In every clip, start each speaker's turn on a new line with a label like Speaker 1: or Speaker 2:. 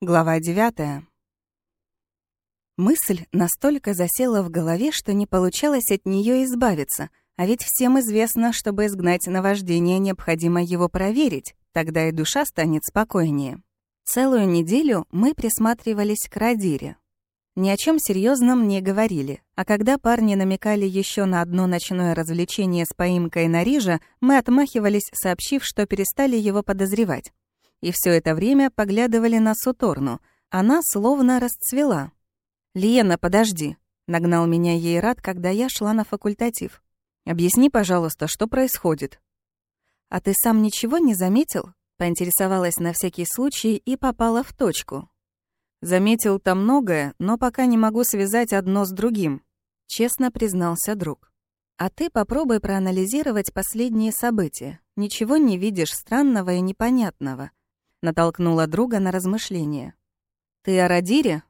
Speaker 1: Глава 9. Мысль настолько засела в голове, что не получалось от нее избавиться, а ведь всем известно, чтобы изгнать наваждение, необходимо его проверить, тогда и душа станет спокойнее. Целую неделю мы присматривались к Радире. Ни о чем серьезном не говорили, а когда парни намекали еще на одно ночное развлечение с поимкой на Рижа, мы отмахивались, сообщив, что перестали его подозревать и все это время поглядывали на Суторну. Она словно расцвела. «Лена, подожди», — нагнал меня ей рад, когда я шла на факультатив. «Объясни, пожалуйста, что происходит?» «А ты сам ничего не заметил?» — поинтересовалась на всякий случай и попала в точку. «Заметил там многое, но пока не могу связать одно с другим», — честно признался друг. «А ты попробуй проанализировать последние события. Ничего не видишь странного и непонятного натолкнула друга на размышления. «Ты о Радире?»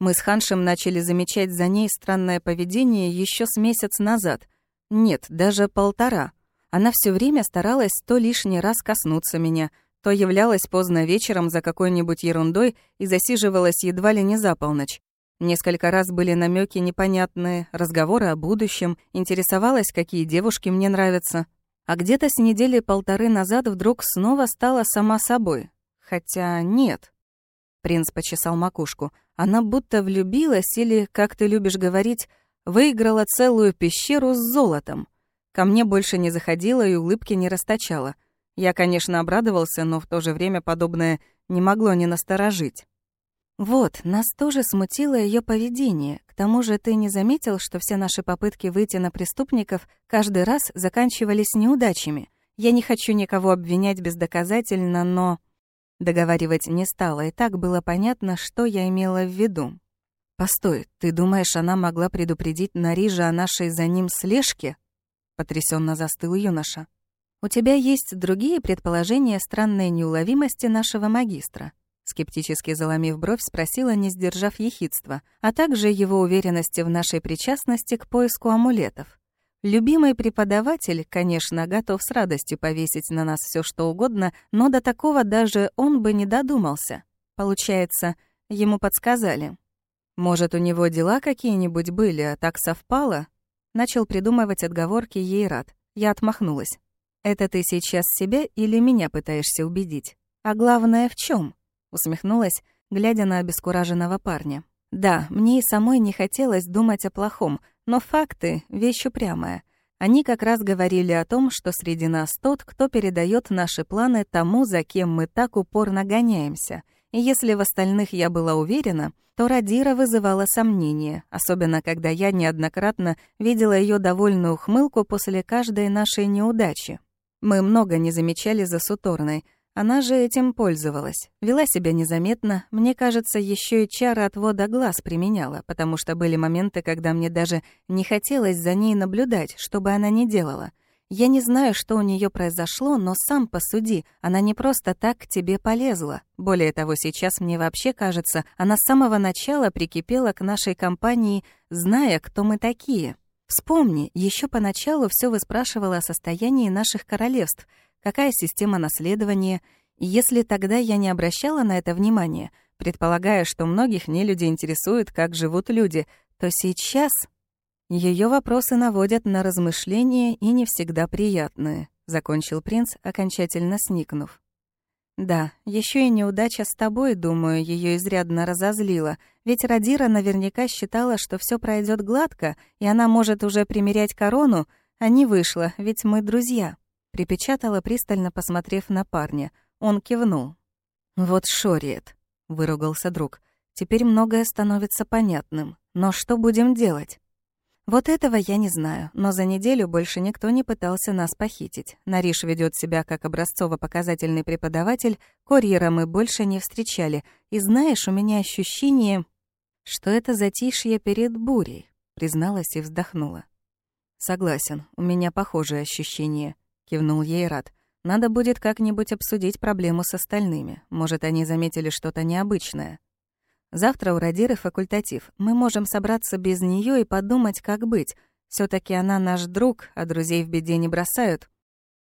Speaker 1: Мы с Ханшем начали замечать за ней странное поведение еще с месяц назад. Нет, даже полтора. Она все время старалась то лишний раз коснуться меня, то являлась поздно вечером за какой-нибудь ерундой и засиживалась едва ли не за полночь. Несколько раз были намеки непонятные, разговоры о будущем, интересовалась, какие девушки мне нравятся. А где-то с недели полторы назад вдруг снова стала сама собой, Хотя нет. Принц почесал макушку. Она будто влюбилась или, как ты любишь говорить, выиграла целую пещеру с золотом. Ко мне больше не заходила и улыбки не расточала. Я, конечно, обрадовался, но в то же время подобное не могло не насторожить. Вот, нас тоже смутило ее поведение. К тому же ты не заметил, что все наши попытки выйти на преступников каждый раз заканчивались неудачами. Я не хочу никого обвинять бездоказательно, но... Договаривать не стала, и так было понятно, что я имела в виду. «Постой, ты думаешь, она могла предупредить Нарижа о нашей за ним слежке?» Потрясенно застыл юноша. «У тебя есть другие предположения странной неуловимости нашего магистра?» Скептически заломив бровь, спросила, не сдержав ехидства, а также его уверенности в нашей причастности к поиску амулетов. Любимый преподаватель, конечно, готов с радостью повесить на нас все что угодно, но до такого даже он бы не додумался. Получается, ему подсказали. Может, у него дела какие-нибудь были, а так совпало? Начал придумывать отговорки ей рад. Я отмахнулась. «Это ты сейчас себя или меня пытаешься убедить? А главное, в чем? Усмехнулась, глядя на обескураженного парня. Да, мне и самой не хотелось думать о плохом, но факты — вещь упрямая. Они как раз говорили о том, что среди нас тот, кто передает наши планы тому, за кем мы так упорно гоняемся. И если в остальных я была уверена, то Радира вызывала сомнения, особенно когда я неоднократно видела ее довольную ухмылку после каждой нашей неудачи. Мы много не замечали за Суторной — она же этим пользовалась. Вела себя незаметно. Мне кажется, еще и чары отвода глаз применяла, потому что были моменты, когда мне даже не хотелось за ней наблюдать, что бы она ни делала. Я не знаю, что у нее произошло, но сам посуди, она не просто так к тебе полезла. Более того, сейчас мне вообще кажется, она с самого начала прикипела к нашей компании, зная, кто мы такие. Вспомни, еще поначалу все выспрашивала о состоянии наших королевств — какая система наследования, и если тогда я не обращала на это внимания, предполагая, что многих нелюдей интересует, как живут люди, то сейчас ее вопросы наводят на размышления и не всегда приятные, закончил принц, окончательно сникнув. Да, еще и неудача с тобой, думаю, ее изрядно разозлила, ведь Радира наверняка считала, что все пройдет гладко, и она может уже примерять корону, а не вышло, ведь мы друзья. Припечатала, пристально посмотрев на парня. Он кивнул. «Вот шорит», — выругался друг. «Теперь многое становится понятным. Но что будем делать?» Вот этого я не знаю, но за неделю больше никто не пытался нас похитить. Нариш ведет себя как образцово-показательный преподаватель, курьера мы больше не встречали. И знаешь, у меня ощущение, что это затишье перед бурей, призналась и вздохнула. Согласен, у меня похожее ощущение кивнул ей Рад. Надо будет как-нибудь обсудить проблему с остальными. Может, они заметили что-то необычное. Завтра у Радиры факультатив. Мы можем собраться без нее и подумать, как быть. все таки она наш друг, а друзей в беде не бросают.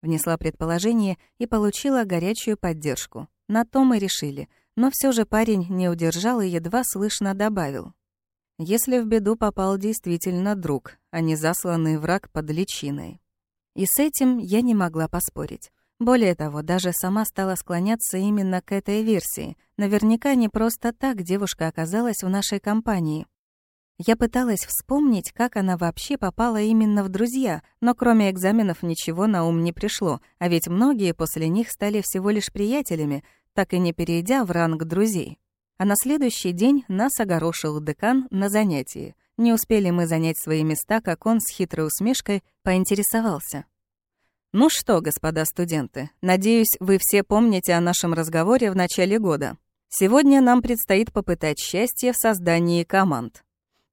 Speaker 1: Внесла предположение и получила горячую поддержку. На то мы решили. но все же парень не удержал и едва слышно добавил. Если в беду попал действительно друг, а не засланный враг под личиной. И с этим я не могла поспорить. Более того, даже сама стала склоняться именно к этой версии. Наверняка не просто так девушка оказалась в нашей компании. Я пыталась вспомнить, как она вообще попала именно в друзья, но кроме экзаменов ничего на ум не пришло, а ведь многие после них стали всего лишь приятелями, так и не перейдя в ранг друзей. А на следующий день нас огорошил декан на занятии. Не успели мы занять свои места, как он с хитрой усмешкой поинтересовался. «Ну что, господа студенты, надеюсь, вы все помните о нашем разговоре в начале года. Сегодня нам предстоит попытать счастье в создании команд.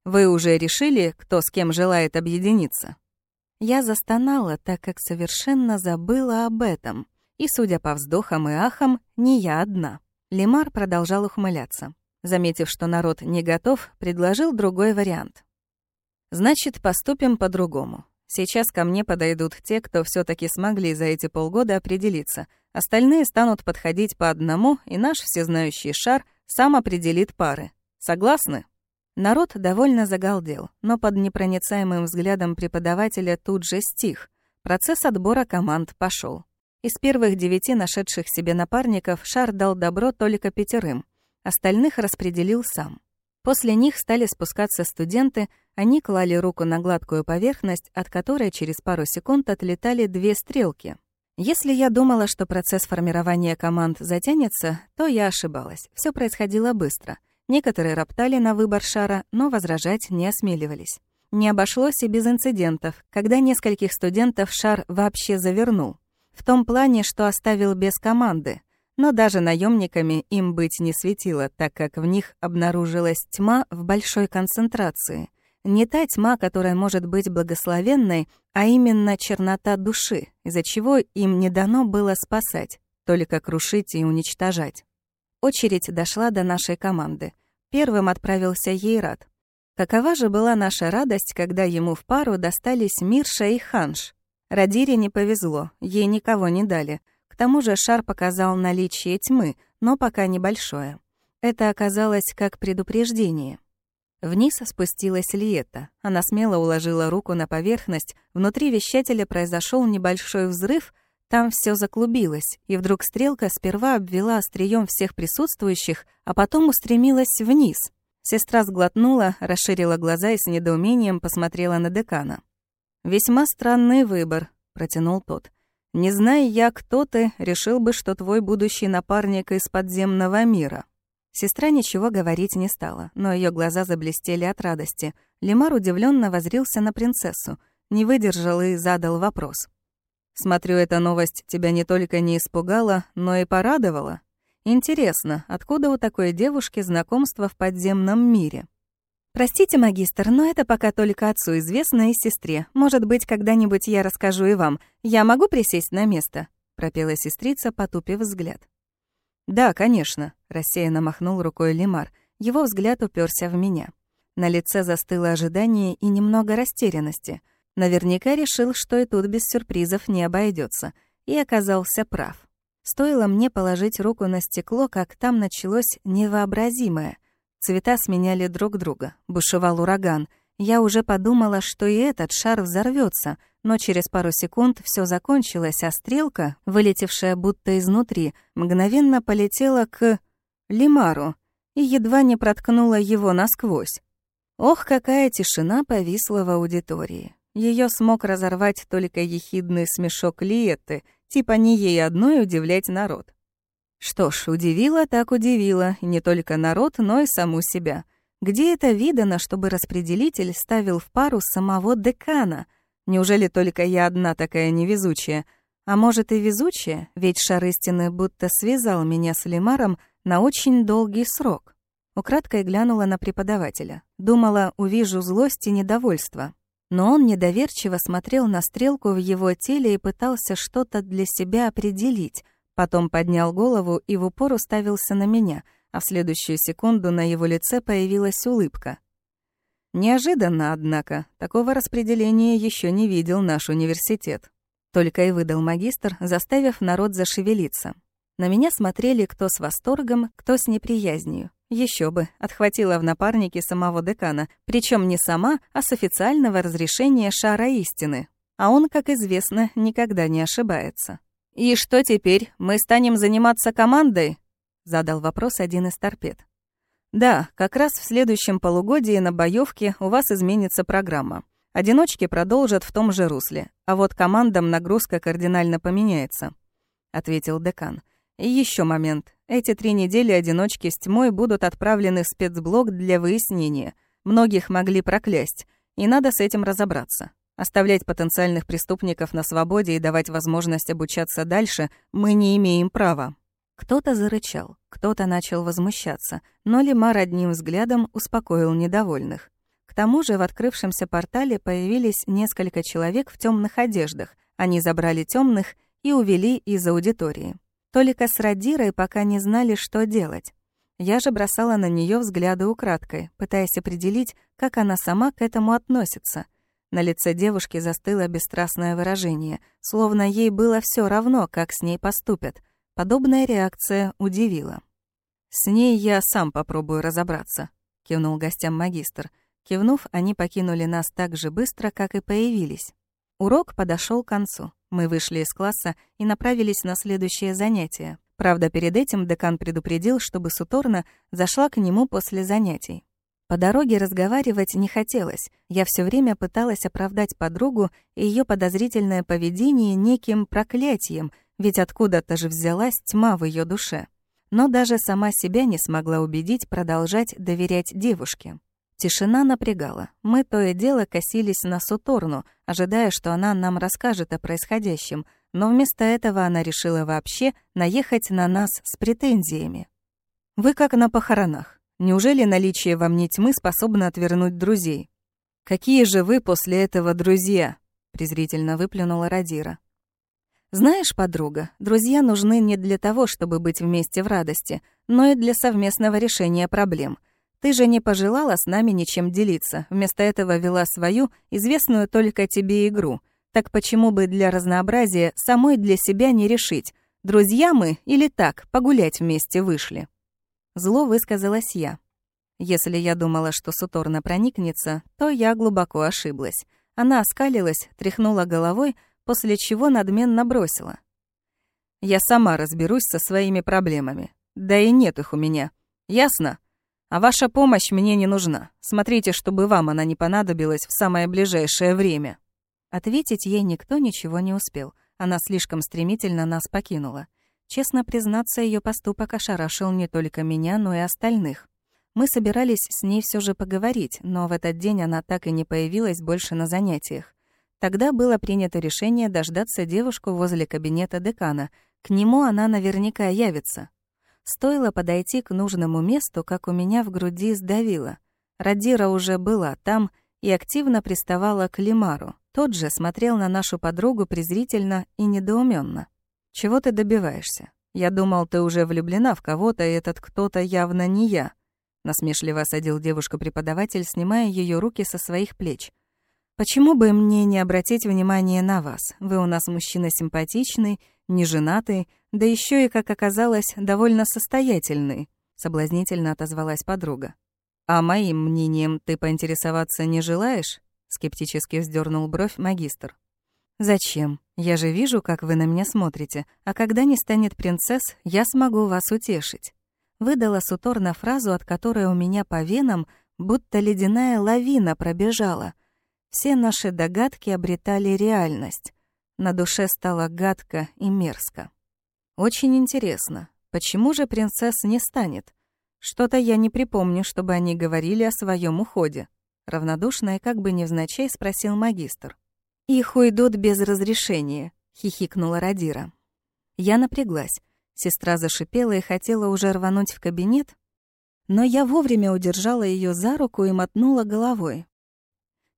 Speaker 1: Вы уже решили, кто с кем желает объединиться?» Я застонала, так как совершенно забыла об этом. И, судя по вздохам и ахам, не я одна. Лемар продолжал ухмыляться. Заметив, что народ не готов, предложил другой вариант. «Значит, поступим по-другому. Сейчас ко мне подойдут те, кто все таки смогли за эти полгода определиться. Остальные станут подходить по одному, и наш всезнающий шар сам определит пары. Согласны?» Народ довольно загалдел, но под непроницаемым взглядом преподавателя тут же стих. Процесс отбора команд пошел. Из первых девяти нашедших себе напарников Шар дал добро только пятерым. Остальных распределил сам. После них стали спускаться студенты, они клали руку на гладкую поверхность, от которой через пару секунд отлетали две стрелки. Если я думала, что процесс формирования команд затянется, то я ошибалась. Все происходило быстро — Некоторые роптали на выбор шара, но возражать не осмеливались. Не обошлось и без инцидентов, когда нескольких студентов шар вообще завернул. В том плане, что оставил без команды. Но даже наемниками им быть не светило, так как в них обнаружилась тьма в большой концентрации. Не та тьма, которая может быть благословенной, а именно чернота души, из-за чего им не дано было спасать, только крушить и уничтожать. Очередь дошла до нашей команды. Первым отправился Ейрат. Какова же была наша радость, когда ему в пару достались Мирша и Ханш. Радире не повезло, ей никого не дали. Тому же шар показал наличие тьмы, но пока небольшое. Это оказалось как предупреждение. Вниз спустилась Лиета. Она смело уложила руку на поверхность. Внутри вещателя произошел небольшой взрыв, там все заклубилось, и вдруг стрелка сперва обвела острием всех присутствующих, а потом устремилась вниз. Сестра сглотнула, расширила глаза и с недоумением посмотрела на декана. «Весьма странный выбор», — протянул тот. «Не зная я, кто ты, решил бы, что твой будущий напарник из подземного мира». Сестра ничего говорить не стала, но ее глаза заблестели от радости. Лемар удивленно возрился на принцессу, не выдержал и задал вопрос. Смотрю, эта новость тебя не только не испугала, но и порадовала. Интересно, откуда у такой девушки знакомство в подземном мире? Простите, магистр, но это пока только отцу известно и сестре. Может быть, когда-нибудь я расскажу и вам. Я могу присесть на место? пропела сестрица, потупив взгляд. Да, конечно, рассеянно махнул рукой Лимар. Его взгляд уперся в меня. На лице застыло ожидание и немного растерянности. Наверняка решил, что и тут без сюрпризов не обойдется, и оказался прав. Стоило мне положить руку на стекло, как там началось невообразимое. Цвета сменяли друг друга, бушевал ураган. Я уже подумала, что и этот шар взорвется, но через пару секунд все закончилось, а стрелка, вылетевшая будто изнутри, мгновенно полетела к Лимару и едва не проткнула его насквозь. Ох, какая тишина повисла в аудитории. Ее смог разорвать только ехидный смешок Лиетты, типа не ей одной удивлять народ. Что ж, удивило так удивило, не только народ, но и саму себя. Где это видано, чтобы распределитель ставил в пару самого декана? Неужели только я одна такая невезучая? А может и везучая, ведь шар будто связал меня с Лемаром на очень долгий срок. Украдкой глянула на преподавателя. Думала, увижу злость и недовольство, но он недоверчиво смотрел на стрелку в его теле и пытался что-то для себя определить. Потом поднял голову и в упор уставился на меня, а в следующую секунду на его лице появилась улыбка. Неожиданно, однако, такого распределения еще не видел наш университет. Только и выдал магистр, заставив народ зашевелиться. На меня смотрели кто с восторгом, кто с неприязнью. Еще бы, отхватила в напарники самого декана, причем не сама, а с официального разрешения шара истины. А он, как известно, никогда не ошибается. «И что теперь? Мы станем заниматься командой?» — задал вопрос один из торпед. «Да, как раз в следующем полугодии на боевке у вас изменится программа. Одиночки продолжат в том же русле, а вот командам нагрузка кардинально поменяется», — ответил декан. «И еще момент. Эти три недели одиночки с тьмой будут отправлены в спецблок для выяснения. Многих могли проклясть, и надо с этим разобраться. Оставлять потенциальных преступников на свободе и давать возможность обучаться дальше мы не имеем права». Кто-то зарычал, кто-то начал возмущаться, но Лимар одним взглядом успокоил недовольных. К тому же в открывшемся портале появились несколько человек в темных одеждах. Они забрали темных и увели из аудитории. Только с Радирой пока не знали, что делать. Я же бросала на нее взгляды украдкой, пытаясь определить, как она сама к этому относится. На лице девушки застыло бесстрастное выражение, словно ей было все равно, как с ней поступят — Подобная реакция удивила. «С ней я сам попробую разобраться», — кивнул гостям магистр. Кивнув, они покинули нас так же быстро, как и появились. Урок подошел к концу. Мы вышли из класса и направились на следующее занятие. Правда, перед этим декан предупредил, чтобы Суторна зашла к нему после занятий. По дороге разговаривать не хотелось. Я все время пыталась оправдать подругу и ее подозрительное поведение неким проклятием, ведь откуда-то же взялась тьма в ее душе. Но даже сама себя не смогла убедить продолжать доверять девушке. Тишина напрягала. Мы то и дело косились на Суторну, ожидая, что она нам расскажет о происходящем, но вместо этого она решила вообще наехать на нас с претензиями. «Вы как на похоронах. Неужели наличие во мне тьмы способно отвернуть друзей?» «Какие же вы после этого друзья?» — презрительно выплюнула Радира. Знаешь, подруга, друзья нужны не для того, чтобы быть вместе в радости, но и для совместного решения проблем. Ты же не пожелала с нами ничем делиться, вместо этого вела свою, известную только тебе игру. Так почему бы для разнообразия самой для себя не решить, друзья мы или так, погулять вместе вышли? Зло высказалась я. Если я думала, что Суторна проникнется, то я глубоко ошиблась. Она оскалилась, тряхнула головой, после чего надменно бросила. «Я сама разберусь со своими проблемами. Да и нет их у меня. Ясно? А ваша помощь мне не нужна. Смотрите, чтобы вам она не понадобилась в самое ближайшее время». Ответить ей никто ничего не успел. Она слишком стремительно нас покинула. Честно признаться, ее поступок ошарашил не только меня, но и остальных. Мы собирались с ней все же поговорить, но в этот день она так и не появилась больше на занятиях. Тогда было принято решение дождаться девушку возле кабинета декана. К нему она наверняка явится. Стоило подойти к нужному месту, как у меня в груди сдавило. Радира уже была там и активно приставала к Лимару. Тот же смотрел на нашу подругу презрительно и недоуменно. «Чего ты добиваешься? Я думал, ты уже влюблена в кого-то, и этот кто-то явно не я», насмешливо осадил девушка-преподаватель, снимая ее руки со своих плеч. Почему бы мне не обратить внимание на вас? Вы у нас мужчина симпатичный, не женатый, да еще и, как оказалось, довольно состоятельный, соблазнительно отозвалась подруга. А моим мнением ты поинтересоваться не желаешь? скептически вздернул бровь магистр. Зачем? Я же вижу, как вы на меня смотрите, а когда не станет принцесс, я смогу вас утешить. Выдала Суторна фразу, от которой у меня по венам будто ледяная лавина пробежала. Все наши догадки обретали реальность. На душе стало гадко и мерзко. Очень интересно, почему же принцесс не станет? Что-то я не припомню, чтобы они говорили о своем уходе. Равнодушно и как бы невзначай спросил магистр. «Их уйдут без разрешения», — хихикнула Радира. Я напряглась. Сестра зашипела и хотела уже рвануть в кабинет, но я вовремя удержала ее за руку и мотнула головой.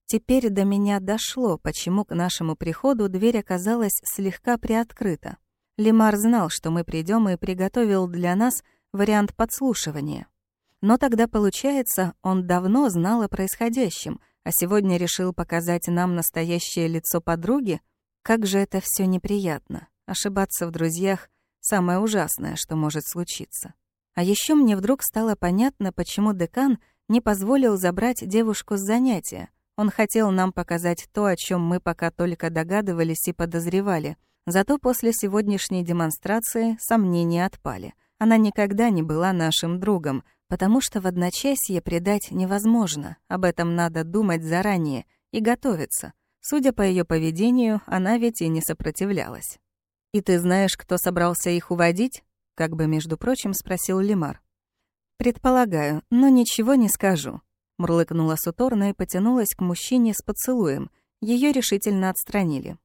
Speaker 1: Теперь до меня дошло, почему к нашему приходу дверь оказалась слегка приоткрыта. Лемар знал, что мы придем и приготовил для нас вариант подслушивания. Но тогда, получается, он давно знал о происходящем, а сегодня решил показать нам настоящее лицо подруги? Как же это все неприятно. Ошибаться в друзьях Самое ужасное, что может случиться. А еще мне вдруг стало понятно, почему декан не позволил забрать девушку с занятия. Он хотел нам показать то, о чем мы пока только догадывались и подозревали. Зато после сегодняшней демонстрации сомнения отпали. Она никогда не была нашим другом, потому что в одночасье предать невозможно. Об этом надо думать заранее и готовиться. Судя по ее поведению, она ведь и не сопротивлялась. «И ты знаешь, кто собрался их уводить?» как бы, между прочим, спросил Лимар. «Предполагаю, но ничего не скажу», — мурлыкнула Суторна и потянулась к мужчине с поцелуем. Ее решительно отстранили.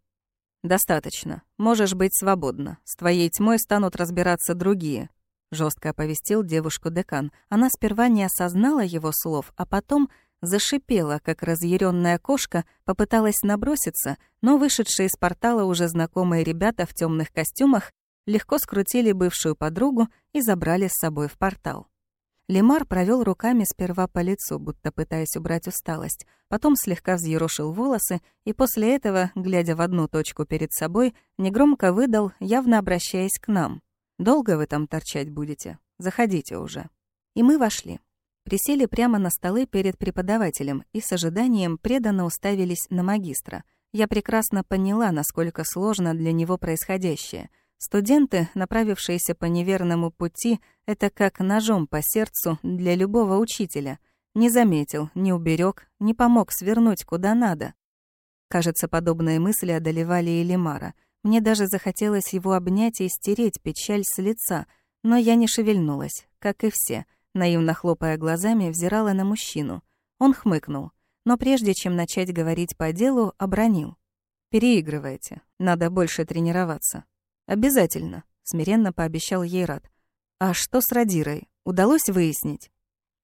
Speaker 1: «Достаточно. Можешь быть свободна. С твоей тьмой станут разбираться другие», — жестко оповестил девушку декан. Она сперва не осознала его слов, а потом зашипела, как разъяренная кошка, попыталась наброситься, но вышедшие из портала уже знакомые ребята в темных костюмах легко скрутили бывшую подругу и забрали с собой в портал. Лемар провел руками сперва по лицу, будто пытаясь убрать усталость, потом слегка взъерошил волосы и после этого, глядя в одну точку перед собой, негромко выдал, явно обращаясь к нам. «Долго вы там торчать будете? Заходите уже». И мы вошли. Присели прямо на столы перед преподавателем и с ожиданием преданно уставились на магистра. Я прекрасно поняла, насколько сложно для него происходящее — Студенты, направившиеся по неверному пути, это как ножом по сердцу для любого учителя. Не заметил, не уберег, не помог свернуть куда надо. Кажется, подобные мысли одолевали и Лемара. Мне даже захотелось его обнять и стереть печаль с лица, но я не шевельнулась, как и все, наивно хлопая глазами, взирала на мужчину. Он хмыкнул, но прежде чем начать говорить по делу, обронил. «Переигрывайте, надо больше тренироваться». «Обязательно», — смиренно пообещал ей Рад. «А что с Радирой? Удалось выяснить?»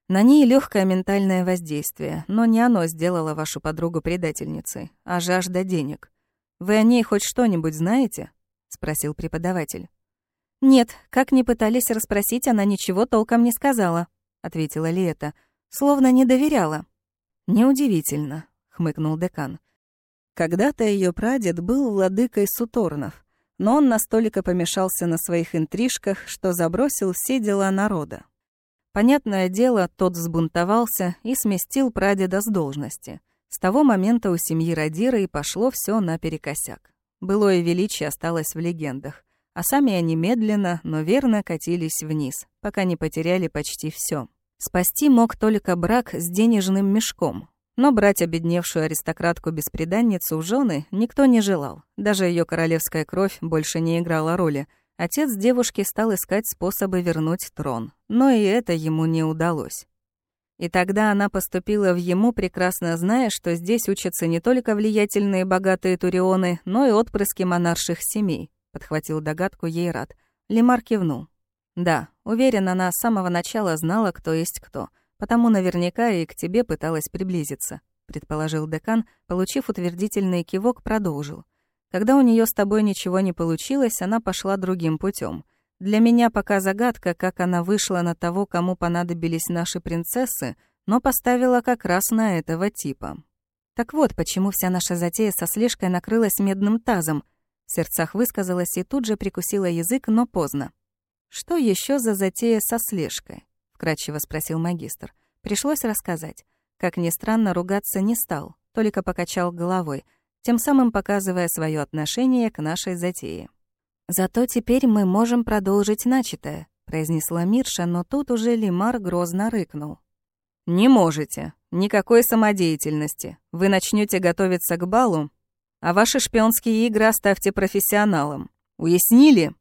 Speaker 1: На ней легкое ментальное воздействие, но не оно сделало вашу подругу предательницей, а жажда денег. Вы о ней хоть что-нибудь знаете? спросил преподаватель. Нет, как ни пытались расспросить, она ничего толком не сказала, ответила Лета, словно не доверяла. Неудивительно, хмыкнул декан. Когда-то ее прадед был владыкой Суторнов, но он настолько помешался на своих интрижках, что забросил все дела народа. Понятное дело, тот взбунтовался и сместил прадеда с должности. С того момента у семьи Радира и пошло все наперекосяк. Былое величие осталось в легендах, а сами они медленно, но верно катились вниз, пока не потеряли почти все. Спасти мог только брак с денежным мешком, но брать обедневшую аристократку-бесприданницу в жены никто не желал. Даже ее королевская кровь больше не играла роли. Отец девушки стал искать способы вернуть трон, но и это ему не удалось. И тогда она поступила в ему, прекрасно зная, что здесь учатся не только влиятельные богатые турионы, но и отпрыски монарших семей, подхватил догадку Ейрат. Лемар кивнул. Да, уверен, она с самого начала знала, кто есть кто — Потому наверняка и к тебе пыталась приблизиться», — предположил декан, получив утвердительный кивок, продолжил. «Когда у нее с тобой ничего не получилось, она пошла другим путем. Для меня пока загадка, как она вышла на того, кому понадобились наши принцессы, но поставила как раз на этого типа. Так вот, почему вся наша затея со слежкой накрылась медным тазом. В сердцах высказалась и тут же прикусила язык, но поздно. Что еще за затея со слежкой? вкрадчиво спросил магистр. Пришлось рассказать. Как ни странно, ругаться не стал, только покачал головой, тем самым показывая свое отношение к нашей затее. «Зато теперь мы можем продолжить начатое», — произнесла Мирша, но тут уже Лимар грозно рыкнул. «Не можете. Никакой самодеятельности. Вы начнете готовиться к балу, а ваши шпионские игры оставьте профессионалам. Уяснили?»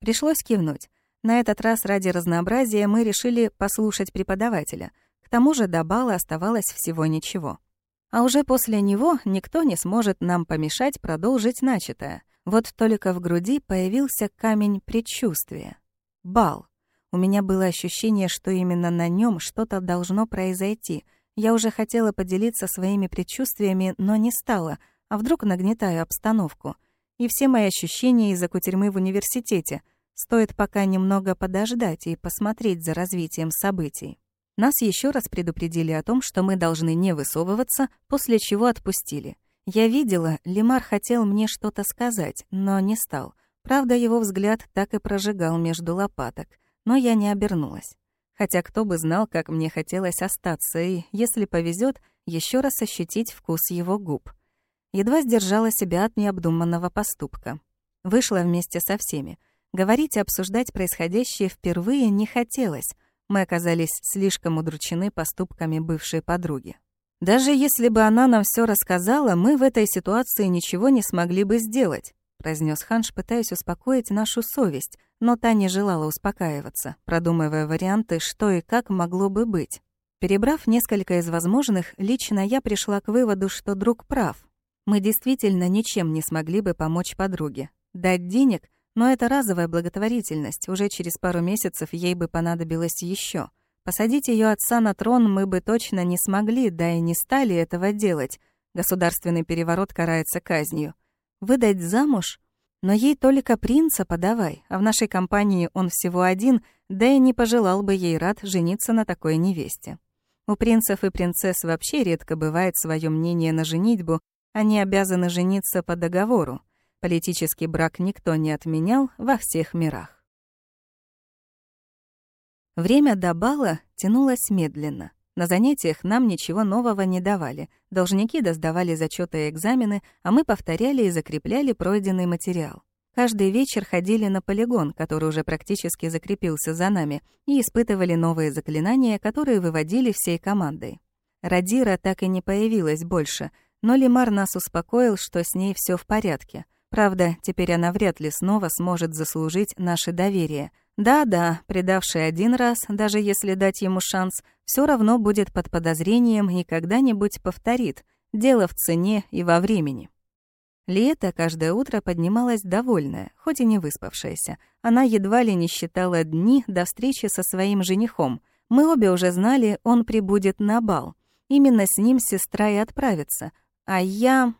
Speaker 1: Пришлось кивнуть. На этот раз ради разнообразия мы решили послушать преподавателя. К тому же до бала оставалось всего ничего. А уже после него никто не сможет нам помешать продолжить начатое. Вот только в груди появился камень предчувствия. Бал. У меня было ощущение, что именно на нем что-то должно произойти. Я уже хотела поделиться своими предчувствиями, но не стала, а вдруг нагнетаю обстановку. И все мои ощущения из-за кутерьмы в университете — Стоит пока немного подождать и посмотреть за развитием событий. Нас еще раз предупредили о том, что мы должны не высовываться, после чего отпустили. Я видела, Лемар хотел мне что-то сказать, но не стал. Правда, его взгляд так и прожигал между лопаток, но я не обернулась. Хотя кто бы знал, как мне хотелось остаться и, если повезет, еще раз ощутить вкус его губ. Едва сдержала себя от необдуманного поступка. Вышла вместе со всеми. Говорить и обсуждать происходящее впервые не хотелось. Мы оказались слишком удручены поступками бывшей подруги. Даже если бы она нам все рассказала, мы в этой ситуации ничего не смогли бы сделать произнес Ханш, пытаясь успокоить нашу совесть, но та не желала успокаиваться, продумывая варианты, что и как могло бы быть. Перебрав несколько из возможных, лично я пришла к выводу, что друг прав. Мы действительно ничем не смогли бы помочь подруге. Дать денег, но это разовая благотворительность, уже через пару месяцев ей бы понадобилось еще. Посадить ее отца на трон мы бы точно не смогли, да и не стали этого делать. Государственный переворот карается казнью. Выдать замуж? Но ей только принца подавай, а в нашей компании он всего один, да и не пожелал бы ей рад жениться на такой невесте. У принцев и принцесс вообще редко бывает свое мнение на женитьбу, они обязаны жениться по договору. Политический брак никто не отменял во всех мирах. Время до бала тянулось медленно. На занятиях нам ничего нового не давали. Должники доздавали зачеты и экзамены, а мы повторяли и закрепляли пройденный материал. Каждый вечер ходили на полигон, который уже практически закрепился за нами, и испытывали новые заклинания, которые выводили всей командой. Радира так и не появилась больше, но Лимар нас успокоил, что с ней все в порядке. Правда, теперь она вряд ли снова сможет заслужить наше доверие — да-да, предавший один раз, даже если дать ему шанс, все равно будет под подозрением и когда-нибудь повторит. Дело в цене и во времени. Лето каждое утро поднималась довольная, хоть и не выспавшаяся. Она едва ли не считала дни до встречи со своим женихом. Мы обе уже знали, он прибудет на бал. Именно с ним сестра и отправится. А я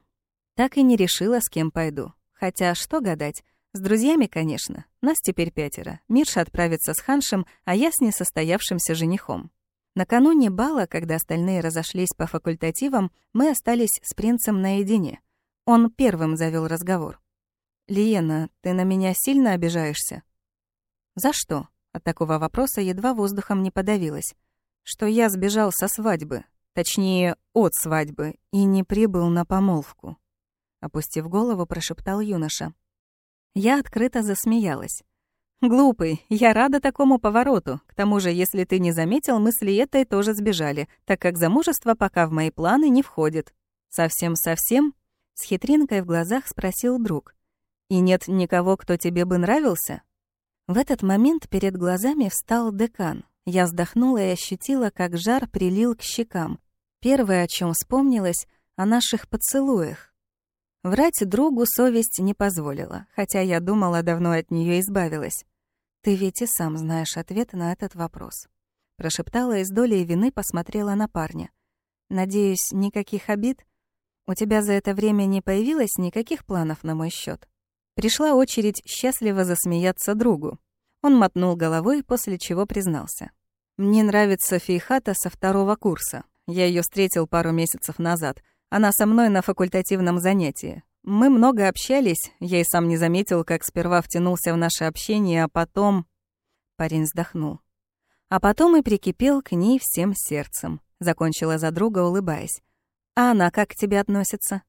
Speaker 1: так и не решила, с кем пойду. Хотя, что гадать, с друзьями, конечно. Нас теперь пятеро. Мирша отправится с Ханшем, а я с несостоявшимся женихом. Накануне бала, когда остальные разошлись по факультативам, мы остались с принцем наедине. Он первым завел разговор. «Лиена, ты на меня сильно обижаешься?» «За что?» От такого вопроса едва воздухом не подавилась. «Что я сбежал со свадьбы, точнее, от свадьбы, и не прибыл на помолвку». Опустив голову, прошептал юноша. Я открыто засмеялась. «Глупый, я рада такому повороту. К тому же, если ты не заметил, мы с Лиетой тоже сбежали, так как замужество пока в мои планы не входит». «Совсем-совсем?» — с хитринкой в глазах спросил друг. «И нет никого, кто тебе бы нравился?» В этот момент перед глазами встал декан. Я вздохнула и ощутила, как жар прилил к щекам. Первое, о чем вспомнилось, о наших поцелуях. Врать другу совесть не позволила, хотя я думала, давно от нее избавилась. «Ты ведь и сам знаешь ответ на этот вопрос». Прошептала и с долей вины посмотрела на парня. «Надеюсь, никаких обид? У тебя за это время не появилось никаких планов на мой счет. Пришла очередь счастливо засмеяться другу. Он мотнул головой, после чего признался. «Мне нравится Фейхата со второго курса. Я ее встретил пару месяцев назад. Она со мной на факультативном занятии. Мы много общались, я и сам не заметил, как сперва втянулся в наше общение, а потом... Парень вздохнул. А потом и прикипел к ней всем сердцем. Закончила за друга, улыбаясь. «А она как к тебе относится?»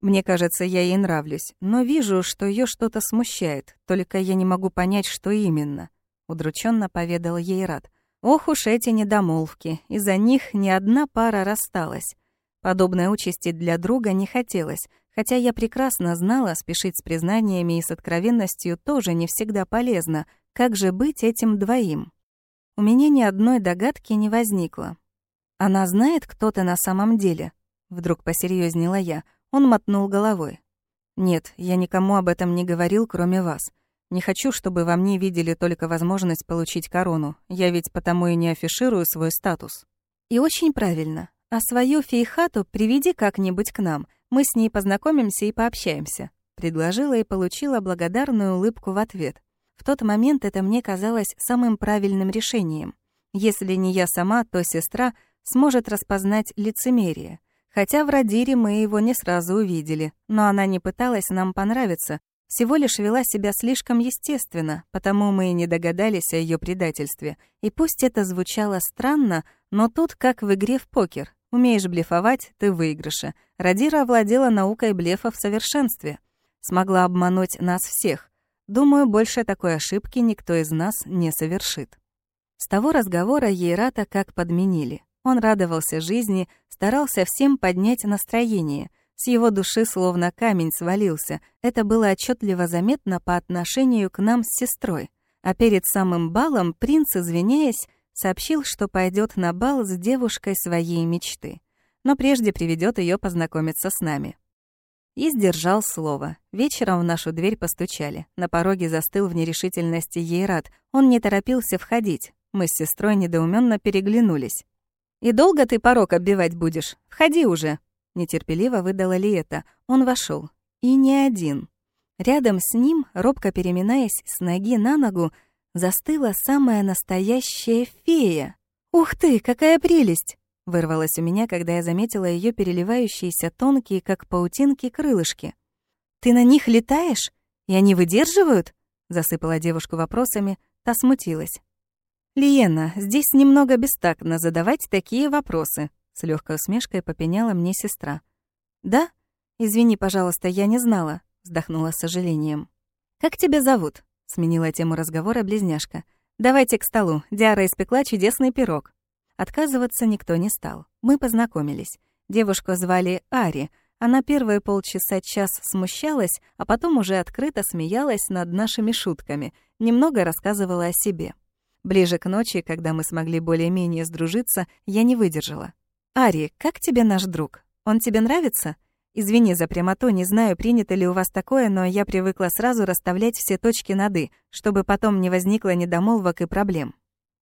Speaker 1: Мне кажется, я ей нравлюсь, но вижу, что ее что-то смущает, только я не могу понять, что именно. Удрученно поведал ей Рад. Ох уж эти недомолвки, из-за них ни одна пара рассталась. Подобной участи для друга не хотелось, хотя я прекрасно знала, спешить с признаниями и с откровенностью тоже не всегда полезно. Как же быть этим двоим? У меня ни одной догадки не возникло. Она знает, кто ты на самом деле? Вдруг посерьезнела я. Он мотнул головой. Нет, я никому об этом не говорил, кроме вас. Не хочу, чтобы во мне видели только возможность получить корону. Я ведь потому и не афиширую свой статус. И очень правильно. А свою фейхату приведи как-нибудь к нам. Мы с ней познакомимся и пообщаемся», — предложила и получила благодарную улыбку в ответ. В тот момент это мне казалось самым правильным решением. Если не я сама, то сестра сможет распознать лицемерие. Хотя в Радире мы его не сразу увидели, но она не пыталась нам понравиться, Всего лишь вела себя слишком естественно, потому мы и не догадались о ее предательстве. И пусть это звучало странно, но тут как в игре в покер. Умеешь блефовать, ты в выигрыше. Радира овладела наукой блефа в совершенстве. Смогла обмануть нас всех. Думаю, больше такой ошибки никто из нас не совершит. С того разговора Ейрата как подменили. Он радовался жизни, старался всем поднять настроение. С его души словно камень свалился. Это было отчетливо заметно по отношению к нам с сестрой. А перед самым балом принц, извиняясь, сообщил, что пойдет на бал с девушкой своей мечты. Но прежде приведет ее познакомиться с нами. И сдержал слово. Вечером в нашу дверь постучали. На пороге застыл в нерешительности Ейрат. Он не торопился входить. Мы с сестрой недоуменно переглянулись. «И долго ты порог оббивать будешь? Входи уже!» Нетерпеливо выдала Лиэта. Он вошел. И не один. Рядом с ним, робко переминаясь с ноги на ногу, застыла самая настоящая фея. «Ух ты, какая прелесть!» Вырвалось у меня, когда я заметила ее переливающиеся тонкие, как паутинки, крылышки. «Ты на них летаешь? И они выдерживают?» Засыпала девушку вопросами, та смутилась. «Лиена, здесь немного бестактно задавать такие вопросы», с легкой усмешкой попеняла мне сестра. «Да? Извини, пожалуйста, я не знала», вздохнула с сожалением. «Как тебя зовут?» Сменила тему разговора близняшка. «Давайте к столу. Диара испекла чудесный пирог». Отказываться никто не стал. Мы познакомились. Девушку звали Ари. Она первые полчаса-час смущалась, а потом уже открыто смеялась над нашими шутками, немного рассказывала о себе. Ближе к ночи, когда мы смогли более-менее сдружиться, я не выдержала. «Ари, как тебе наш друг? Он тебе нравится?» Извини за прямоту, не знаю, принято ли у вас такое, но я привыкла сразу расставлять все точки над «и», чтобы потом не возникло недомолвок и проблем.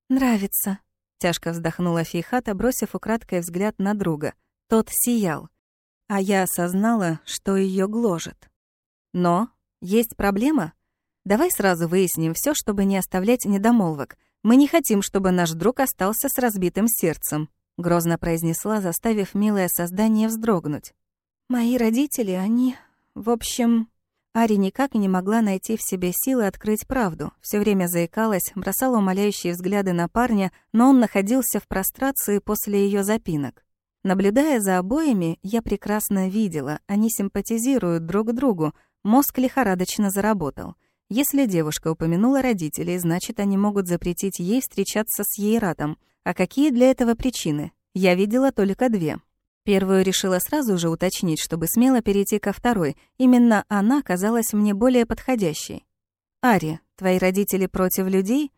Speaker 1: «Нравится», — тяжко вздохнула Фейхата, бросив украдкой взгляд на друга. Тот сиял. А я осознала, что ее гложет. «Но? Есть проблема? Давай сразу выясним все, чтобы не оставлять недомолвок. Мы не хотим, чтобы наш друг остался с разбитым сердцем», — грозно произнесла, заставив милое создание вздрогнуть. «Мои родители, они... В общем...» Ари никак не могла найти в себе силы открыть правду. Все время заикалась, бросала умоляющие взгляды на парня, но он находился в прострации после ее запинок. Наблюдая за обоими, я прекрасно видела, они симпатизируют друг другу, мозг лихорадочно заработал. Если девушка упомянула родителей, значит, они могут запретить ей встречаться с Ейратом. А какие для этого причины? Я видела только две. Первую решила сразу же уточнить, чтобы смело перейти ко второй. Именно она казалась мне более подходящей. «Ари, твои родители против людей?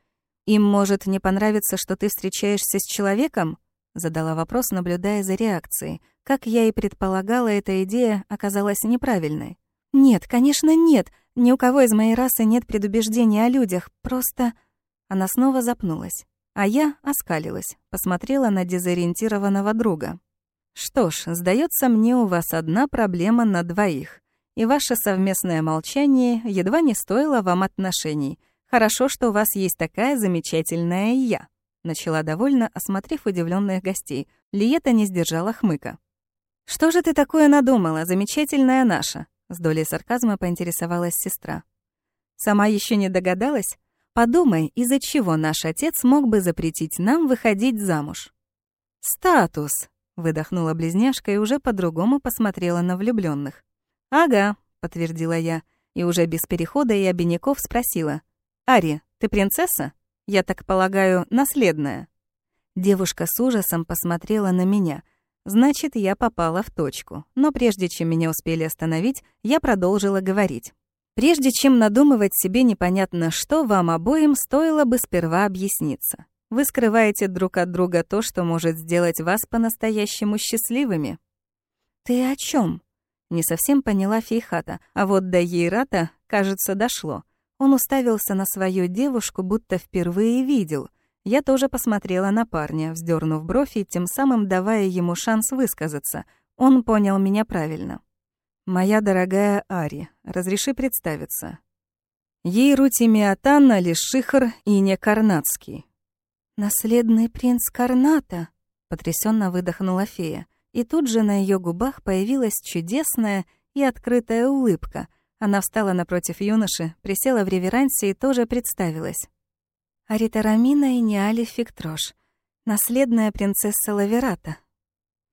Speaker 1: Им может не понравиться, что ты встречаешься с человеком?» Задала вопрос, наблюдая за реакцией. Как я и предполагала, эта идея оказалась неправильной. «Нет, конечно, нет. Ни у кого из моей расы нет предубеждений о людях. Просто...» Она снова запнулась. А я оскалилась, посмотрела на дезориентированного друга. «Что ж, сдается мне у вас одна проблема на двоих. И ваше совместное молчание едва не стоило вам отношений. Хорошо, что у вас есть такая замечательная я», начала довольно, осмотрев удивленных гостей. Лиета не сдержала хмыка. «Что же ты такое надумала, замечательная наша?» С долей сарказма поинтересовалась сестра. «Сама еще не догадалась? Подумай, из-за чего наш отец мог бы запретить нам выходить замуж?» «Статус», — выдохнула близняшка и уже по-другому посмотрела на влюбленных. «Ага», — подтвердила я, и уже без перехода и обиняков спросила. «Ари, ты принцесса? Я так полагаю, наследная?» Девушка с ужасом посмотрела на меня — Значит, я попала в точку. Но прежде чем меня успели остановить, я продолжила говорить. Прежде чем надумывать себе непонятно что, вам обоим стоило бы сперва объясниться. Вы скрываете друг от друга то, что может сделать вас по-настоящему счастливыми. «Ты о чем? Не совсем поняла Фейхата, а вот до Ейрата, кажется, дошло. Он уставился на свою девушку, будто впервые видел, я тоже посмотрела на парня, вздернув бровь и тем самым давая ему шанс высказаться. Он понял меня правильно. «Моя дорогая Ари, разреши представиться. Ей Рутимиатанна Лишихар и не Карнацкий». «Наследный принц Карната», — потрясенно выдохнула фея. И тут же на ее губах появилась чудесная и открытая улыбка. Она встала напротив юноши, присела в реверансе и тоже представилась. Арита Рамина и Ниали Фиктрош, наследная принцесса Лаверата.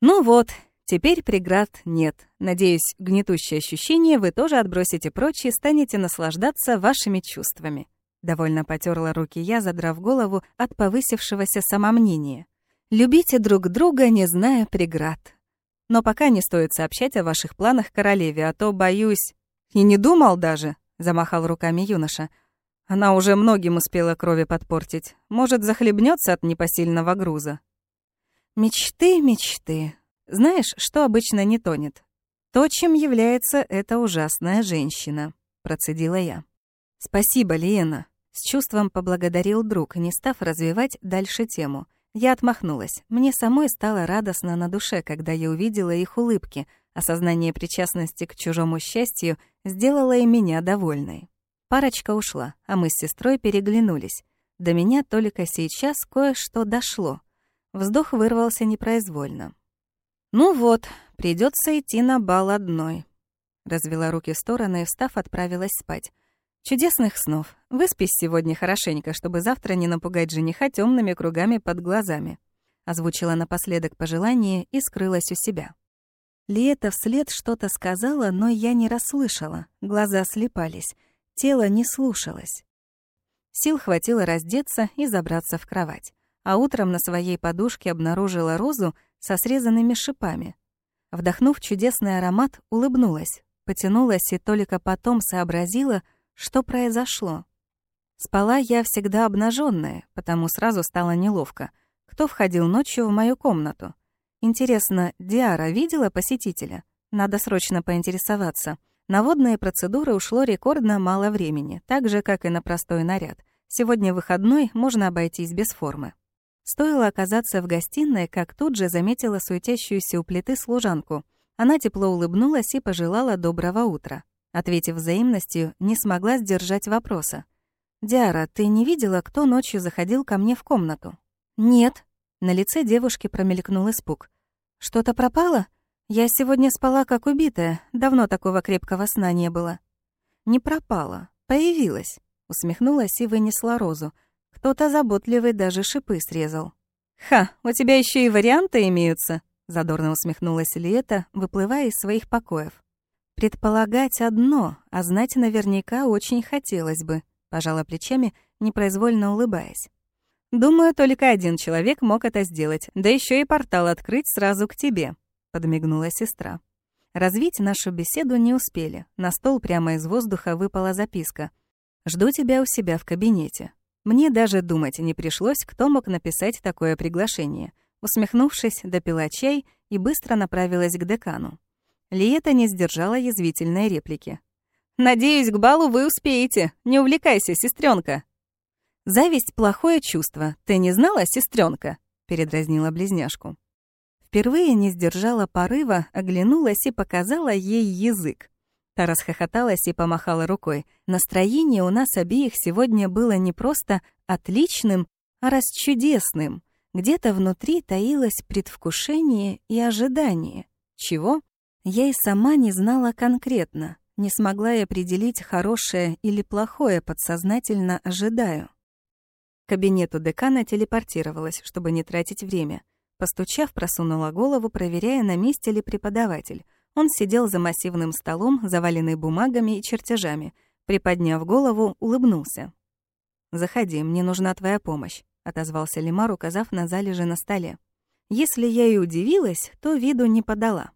Speaker 1: Ну вот, теперь преград нет. Надеюсь, гнетущее ощущение вы тоже отбросите прочь и станете наслаждаться вашими чувствами. Довольно потерла руки я, задрав голову от повысившегося самомнения. Любите друг друга, не зная преград. Но пока не стоит сообщать о ваших планах королеве, а то, боюсь... И не думал даже, замахал руками юноша. Она уже многим успела крови подпортить. Может, захлебнется от непосильного груза. Мечты, мечты. Знаешь, что обычно не тонет? То, чем является эта ужасная женщина, процедила я. Спасибо, Лена. С чувством поблагодарил друг, не став развивать дальше тему. Я отмахнулась. Мне самой стало радостно на душе, когда я увидела их улыбки. Осознание причастности к чужому счастью сделало и меня довольной. Парочка ушла, а мы с сестрой переглянулись. До меня только сейчас кое-что дошло. Вздох вырвался непроизвольно. «Ну вот, придется идти на бал одной». Развела руки в стороны и, встав, отправилась спать. Чудесных снов. Выспись сегодня хорошенько, чтобы завтра не напугать жениха темными кругами под глазами. Озвучила напоследок пожелание и скрылась у себя. Лиэта вслед что-то сказала, но я не расслышала. Глаза слепались. Тело не слушалось. Сил хватило раздеться и забраться в кровать. А утром на своей подушке обнаружила розу со срезанными шипами. Вдохнув чудесный аромат, улыбнулась, потянулась и только потом сообразила, что произошло? Спала я всегда обнаженная, потому сразу стало неловко. Кто входил ночью в мою комнату? Интересно, Диара видела посетителя? Надо срочно поинтересоваться. На водные процедуры ушло рекордно мало времени, так же, как и на простой наряд. Сегодня выходной, можно обойтись без формы. Стоило оказаться в гостиной, как тут же заметила суетящуюся у плиты служанку. Она тепло улыбнулась и пожелала доброго утра. Ответив взаимностью, не смогла сдержать вопроса. «Диара, ты не видела, кто ночью заходил ко мне в комнату?» «Нет». На лице девушки промелькнул испуг. «Что-то пропало? Я сегодня спала как убитая, давно такого крепкого сна не было». «Не пропала, появилась», — усмехнулась и вынесла розу. Кто-то заботливый даже шипы срезал. «Ха, у тебя еще и варианты имеются», — задорно усмехнулась Лиэта, выплывая из своих покоев. Предполагать одно, а знать наверняка очень хотелось бы, пожала плечами, непроизвольно улыбаясь. Думаю, только один человек мог это сделать, да еще и портал открыть сразу к тебе, подмигнула сестра. Развить нашу беседу не успели. На стол прямо из воздуха выпала записка. «Жду тебя у себя в кабинете». Мне даже думать не пришлось, кто мог написать такое приглашение. Усмехнувшись, допила чай и быстро направилась к декану. Лиета не сдержала язвительной реплики. «Надеюсь, к балу вы успеете. Не увлекайся, сестренка. «Зависть — плохое чувство. Ты не знала, сестренка? передразнила близняшку. Впервые не сдержала порыва, оглянулась и показала ей язык. Та расхохоталась и помахала рукой. Настроение у нас обеих сегодня было не просто отличным, а расчудесным. Где-то внутри таилось предвкушение и ожидание. Чего? Я и сама не знала конкретно, не смогла и определить, хорошее или плохое подсознательно ожидаю. К кабинету декана телепортировалась, чтобы не тратить время. Постучав, просунула голову, проверяя, на месте ли преподаватель. Он сидел за массивным столом, заваленный бумагами и чертежами. Приподняв голову, улыбнулся. «Заходи, мне нужна твоя помощь», — отозвался Лимар, указав на залежи на столе. Если я и удивилась, то виду не подала.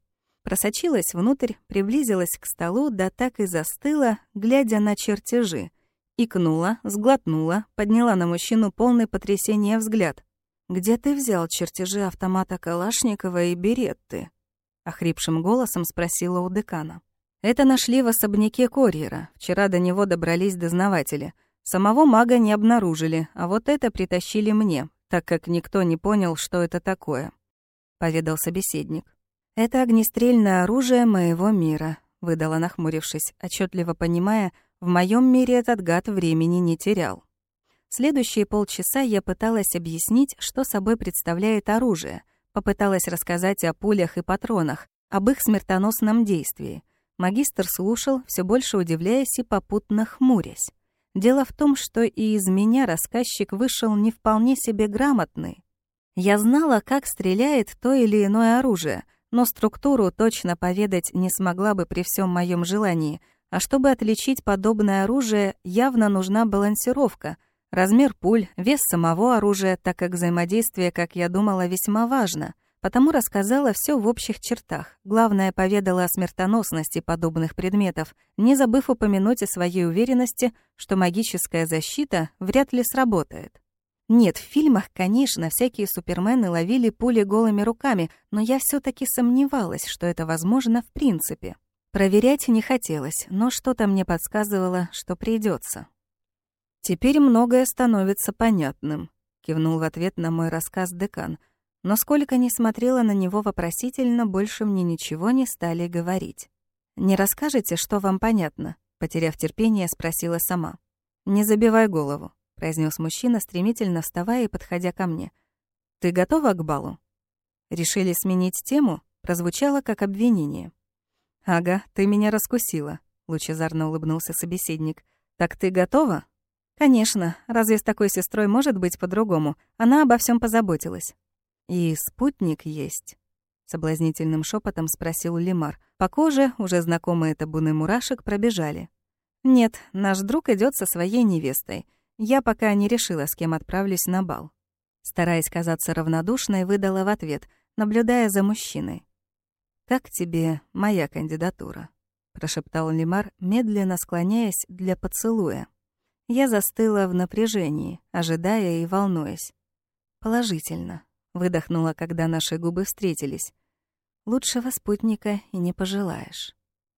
Speaker 1: Просочилась внутрь, приблизилась к столу, да так и застыла, глядя на чертежи. Икнула, сглотнула, подняла на мужчину полный потрясения взгляд. «Где ты взял чертежи автомата Калашникова и Беретты?» Охрипшим голосом спросила у декана. «Это нашли в особняке Корьера. Вчера до него добрались дознаватели. Самого мага не обнаружили, а вот это притащили мне, так как никто не понял, что это такое», — поведал собеседник. «Это огнестрельное оружие моего мира», — выдала, нахмурившись, отчетливо понимая, в моем мире этот гад времени не терял. Следующие полчаса я пыталась объяснить, что собой представляет оружие, попыталась рассказать о пулях и патронах, об их смертоносном действии. Магистр слушал, все больше удивляясь и попутно хмурясь. Дело в том, что и из меня рассказчик вышел не вполне себе грамотный. Я знала, как стреляет то или иное оружие, но структуру точно поведать не смогла бы при всем моем желании, а чтобы отличить подобное оружие, явно нужна балансировка, размер пуль, вес самого оружия, так как взаимодействие, как я думала, весьма важно — потому рассказала все в общих чертах. Главное, поведала о смертоносности подобных предметов, не забыв упомянуть о своей уверенности, что магическая защита вряд ли сработает. Нет, в фильмах, конечно, всякие супермены ловили пули голыми руками, но я все таки сомневалась, что это возможно в принципе. Проверять не хотелось, но что-то мне подсказывало, что придется. «Теперь многое становится понятным», — кивнул в ответ на мой рассказ декан — но сколько ни смотрела на него вопросительно, больше мне ничего не стали говорить. «Не расскажете, что вам понятно?» Потеряв терпение, спросила сама. «Не забивай голову», — произнес мужчина, стремительно вставая и подходя ко мне. «Ты готова к балу?» «Решили сменить тему?» Прозвучало как обвинение. «Ага, ты меня раскусила», — лучезарно улыбнулся собеседник. «Так ты готова?» «Конечно. Разве с такой сестрой может быть по-другому? Она обо всем позаботилась. «И спутник есть?» — соблазнительным шепотом спросил Лимар. По коже уже знакомые табуны мурашек пробежали. «Нет, наш друг идет со своей невестой. Я пока не решила, с кем отправлюсь на бал». Стараясь казаться равнодушной, выдала в ответ, наблюдая за мужчиной. «Как тебе моя кандидатура?» — прошептал Лимар, медленно склоняясь для поцелуя. Я застыла в напряжении, ожидая и волнуясь. Положительно выдохнула, когда наши губы встретились. Лучшего спутника и не пожелаешь.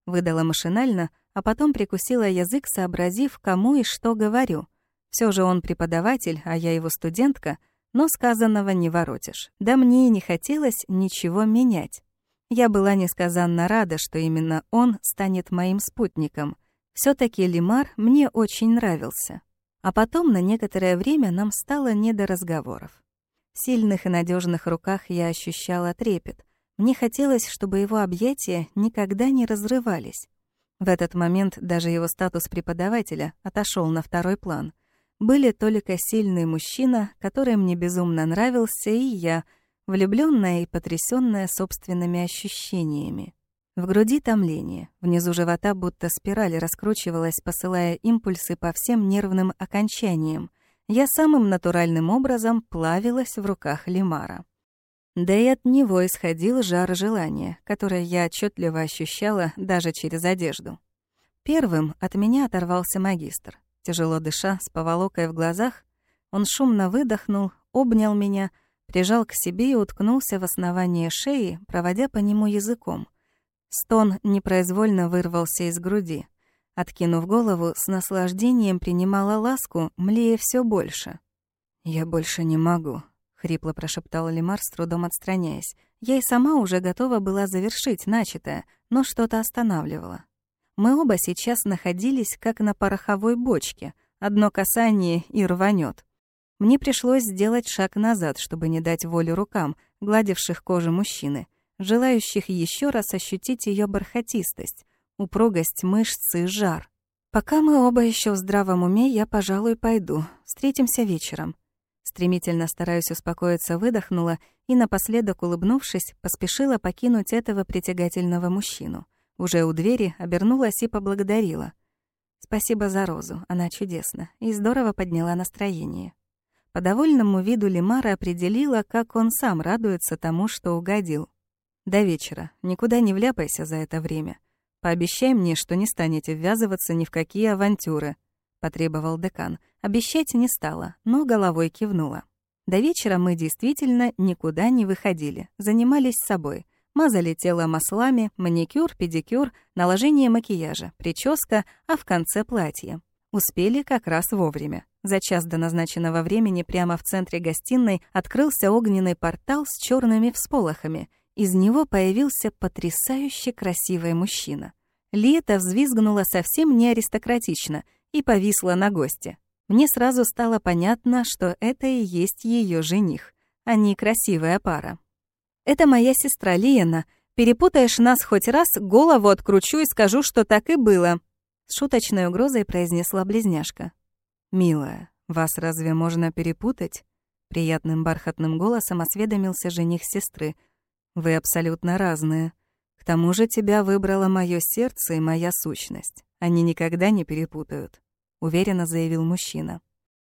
Speaker 1: Выдала машинально, а потом прикусила язык, сообразив, кому и что говорю. Все же он преподаватель, а я его студентка, но сказанного не воротишь. Да мне и не хотелось ничего менять. Я была несказанно рада, что именно он станет моим спутником. все таки Лимар мне очень нравился. А потом на некоторое время нам стало не до разговоров. В сильных и надежных руках я ощущала трепет. Мне хотелось, чтобы его объятия никогда не разрывались. В этот момент даже его статус преподавателя отошел на второй план. Были только сильный мужчина, который мне безумно нравился, и я, влюбленная и потрясённая собственными ощущениями. В груди томление, внизу живота будто спираль раскручивалась, посылая импульсы по всем нервным окончаниям я самым натуральным образом плавилась в руках Лимара. Да и от него исходил жар желания, которое я отчетливо ощущала даже через одежду. Первым от меня оторвался магистр. Тяжело дыша, с поволокой в глазах, он шумно выдохнул, обнял меня, прижал к себе и уткнулся в основание шеи, проводя по нему языком. Стон непроизвольно вырвался из груди — Откинув голову, с наслаждением принимала ласку, млея все больше. «Я больше не могу», — хрипло прошептал Лемар, с трудом отстраняясь. Я и сама уже готова была завершить начатое, но что-то останавливало. Мы оба сейчас находились как на пороховой бочке. Одно касание и рванет. Мне пришлось сделать шаг назад, чтобы не дать волю рукам, гладивших кожу мужчины, желающих еще раз ощутить ее бархатистость, упругость мышц и жар. Пока мы оба еще в здравом уме, я, пожалуй, пойду. Встретимся вечером. Стремительно стараюсь успокоиться, выдохнула и, напоследок улыбнувшись, поспешила покинуть этого притягательного мужчину. Уже у двери обернулась и поблагодарила. Спасибо за розу, она чудесна и здорово подняла настроение. По довольному виду Лимара определила, как он сам радуется тому, что угодил. До вечера. Никуда не вляпайся за это время. «Пообещай мне, что не станете ввязываться ни в какие авантюры», — потребовал декан. Обещать не стала, но головой кивнула. До вечера мы действительно никуда не выходили, занимались собой. Мазали тело маслами, маникюр, педикюр, наложение макияжа, прическа, а в конце платье. Успели как раз вовремя. За час до назначенного времени прямо в центре гостиной открылся огненный портал с черными всполохами, из него появился потрясающе красивый мужчина. Лета взвизгнула совсем не аристократично и повисла на госте. Мне сразу стало понятно, что это и есть ее жених. Они красивая пара. «Это моя сестра Лиена», Перепутаешь нас хоть раз, голову откручу и скажу, что так и было», — с шуточной угрозой произнесла близняшка.
Speaker 2: «Милая, вас разве можно перепутать?» Приятным бархатным голосом осведомился жених сестры. «Вы абсолютно разные. К тому же тебя выбрало мое сердце и моя сущность. Они никогда не перепутают», — уверенно заявил мужчина.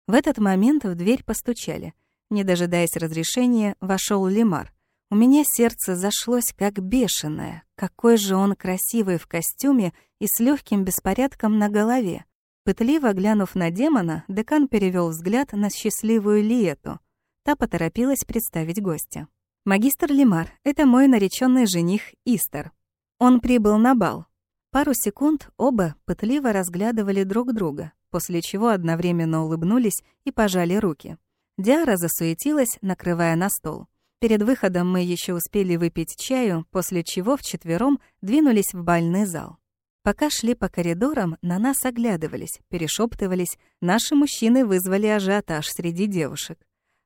Speaker 1: В этот момент в дверь постучали. Не дожидаясь разрешения, вошел Лимар. У меня сердце зашлось как бешеное. Какой же он красивый в костюме и с легким беспорядком на голове. Пытливо глянув на демона, декан перевел взгляд на счастливую Лиету. Та поторопилась представить гостя. «Магистр Лимар, это мой нареченный жених Истер. Он прибыл на бал». Пару секунд оба пытливо разглядывали друг друга, после чего одновременно улыбнулись и пожали руки. Диара засуетилась, накрывая на стол. Перед выходом мы еще успели выпить чаю, после чего вчетвером двинулись в бальный зал. Пока шли по коридорам, на нас оглядывались, перешептывались, наши мужчины вызвали ажиотаж среди девушек.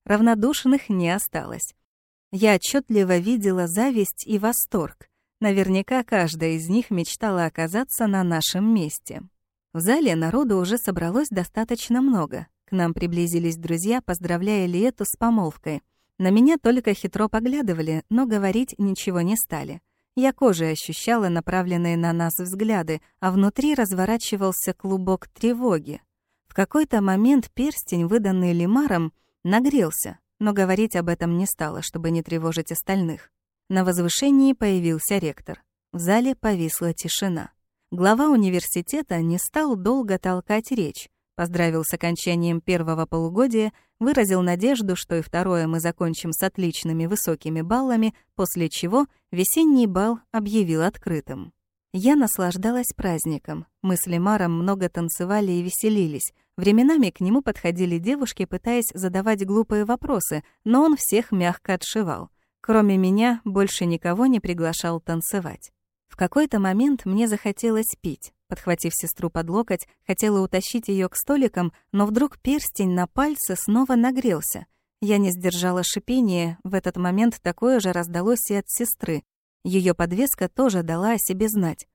Speaker 1: Равнодушных не осталось. Я отчетливо видела зависть и восторг. Наверняка каждая из них мечтала оказаться на нашем месте. В зале народу уже собралось достаточно много. К нам приблизились друзья, поздравляя Лиету с помолвкой. На меня только хитро поглядывали, но говорить ничего не стали. Я кожей ощущала направленные на нас взгляды, а внутри разворачивался клубок тревоги. В какой-то момент перстень, выданный Лимаром, нагрелся, но говорить об этом не стала, чтобы не тревожить остальных. На возвышении появился ректор. В зале повисла тишина. Глава университета не стал долго толкать речь, поздравил с окончанием первого полугодия, выразил надежду, что и второе мы закончим с отличными высокими баллами, после чего весенний бал объявил открытым. Я наслаждалась праздником. Мы с Лемаром много танцевали и веселились. Временами к нему подходили девушки, пытаясь задавать глупые вопросы, но он всех мягко отшивал. Кроме меня, больше никого не приглашал танцевать. В какой-то момент мне захотелось пить. Подхватив сестру под локоть, хотела утащить ее к столикам, но вдруг перстень на пальце снова нагрелся. Я не сдержала шипения, в этот момент такое же раздалось и от сестры. Ее подвеска тоже дала о себе знать.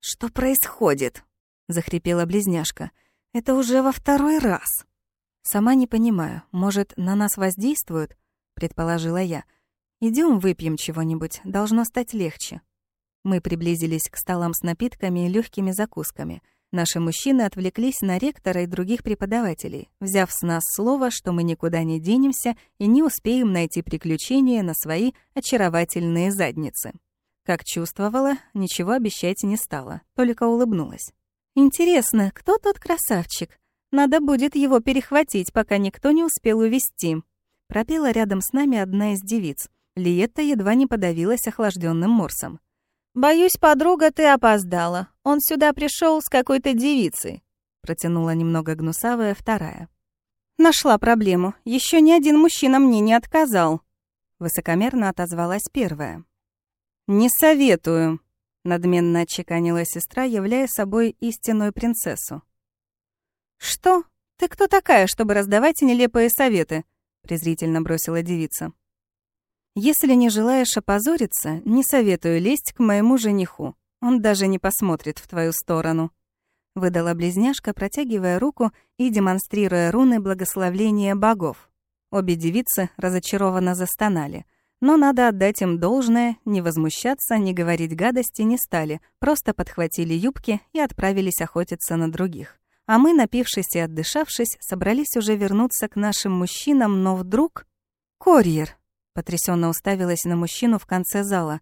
Speaker 1: «Что происходит?» — захрипела близняшка. «Это уже во второй раз». «Сама не понимаю, может, на нас воздействуют?» — предположила я. Идем выпьем чего-нибудь, должно стать легче». Мы приблизились к столам с напитками и легкими закусками. Наши мужчины отвлеклись на ректора и других преподавателей, взяв с нас слово, что мы никуда не денемся и не успеем найти приключения на свои очаровательные задницы. Как чувствовала, ничего обещать не стала, только улыбнулась. «Интересно, кто тот красавчик? Надо будет его перехватить, пока никто не успел увести. Пропела рядом с нами одна из девиц. Лиетта едва не подавилась охлажденным морсом. «Боюсь, подруга, ты опоздала. Он сюда пришел с какой-то девицей», — протянула немного гнусавая вторая. «Нашла проблему. Еще ни один мужчина мне не отказал», — высокомерно отозвалась первая. «Не советую», — надменно отчеканила сестра, являя собой истинную принцессу. «Что? Ты кто такая, чтобы раздавать нелепые советы?» — презрительно бросила девица. Если не желаешь опозориться, не советую лезть к моему жениху. Он даже не посмотрит в твою сторону. Выдала близняшка, протягивая руку и демонстрируя руны благословления богов. Обе девицы разочарованно застонали. Но надо отдать им должное, не возмущаться, не говорить гадости не стали, просто подхватили юбки и отправились охотиться на других. А мы, напившись и отдышавшись, собрались уже вернуться к нашим мужчинам, но вдруг... Курьер! Потрясенно уставилась на мужчину в конце зала.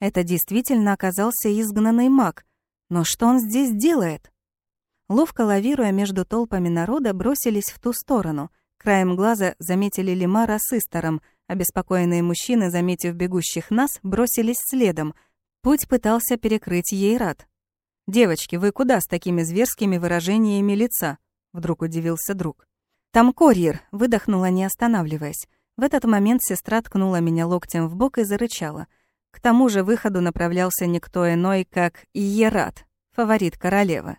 Speaker 1: Это действительно оказался изгнанный маг. Но что он здесь делает? Ловко лавируя между толпами народа, бросились в ту сторону. Краем глаза заметили Лимара с Истором. Обеспокоенные мужчины, заметив бегущих нас, бросились следом. Путь пытался перекрыть ей рад. «Девочки, вы куда с такими зверскими выражениями лица?» Вдруг удивился друг. «Там курьер», — выдохнула, не останавливаясь. В этот момент сестра ткнула меня локтем в бок и зарычала. К тому же выходу направлялся никто иной, как Иерат, фаворит королевы.